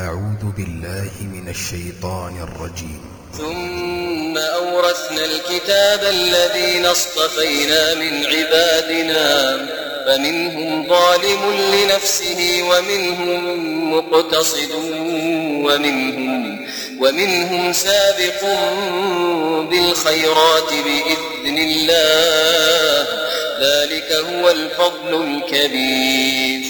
أعوذ بالله من الشيطان الرجيم. ثم أورثنا الكتاب الذين اصطفينا من عبادنا فمنهم ظالم لنفسه ومنهم مقتصد ومنهم ومنهم سابق بالخيرات بإذن الله. ذلك هو الفضل الكبير.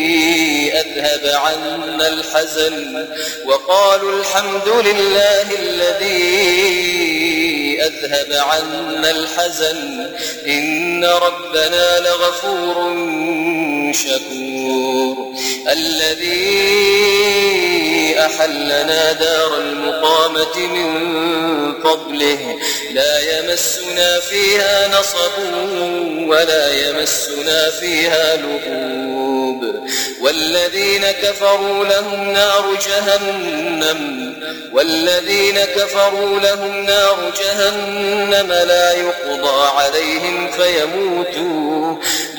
أذهب عنا الحزن وقالوا الحمد لله الذي أذهب عنا الحزن إن ربنا لغفور شكور الذي أحلنا دار المقامة من فضله لا يمسنا فيها نصب ولا يمسنا فيها لغوب والذين كفروا لهم نار جهنم والذين كفروا لهم نار جهنم لا يقضى عليهم فيموتوا.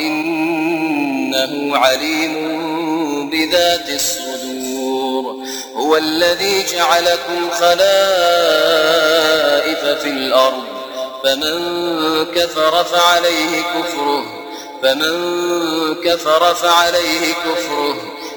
إنه عليم بذات الصدور. هو الذي جعلكم خلائف في الأرض. فمن كفر فعليه كفره. فمن كفر فعليه كفره.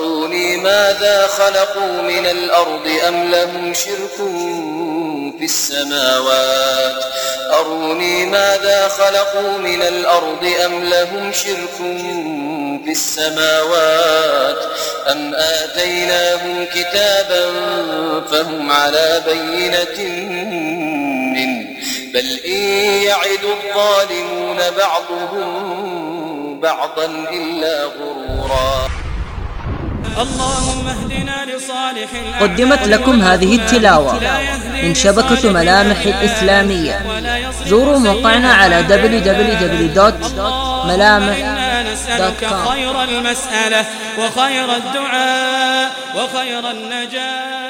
أروني ماذا خلقوا من الأرض أم لهم شرك في السماوات أروني ماذا خلقوا من الأرض أم لهم شرك في السماوات أم آتيناهم كتابا فهم على بينة منه بل إن يعد الظالمون بعضهم بعضا إلا غرورا اللهم اهدنا لصالح قدمت لكم هذه التلاوة من شبكة ملامح الإسلامية. زوروا موقعنا على www.ملامح.com خير المسألة وخير الدعاء وخير النجاة.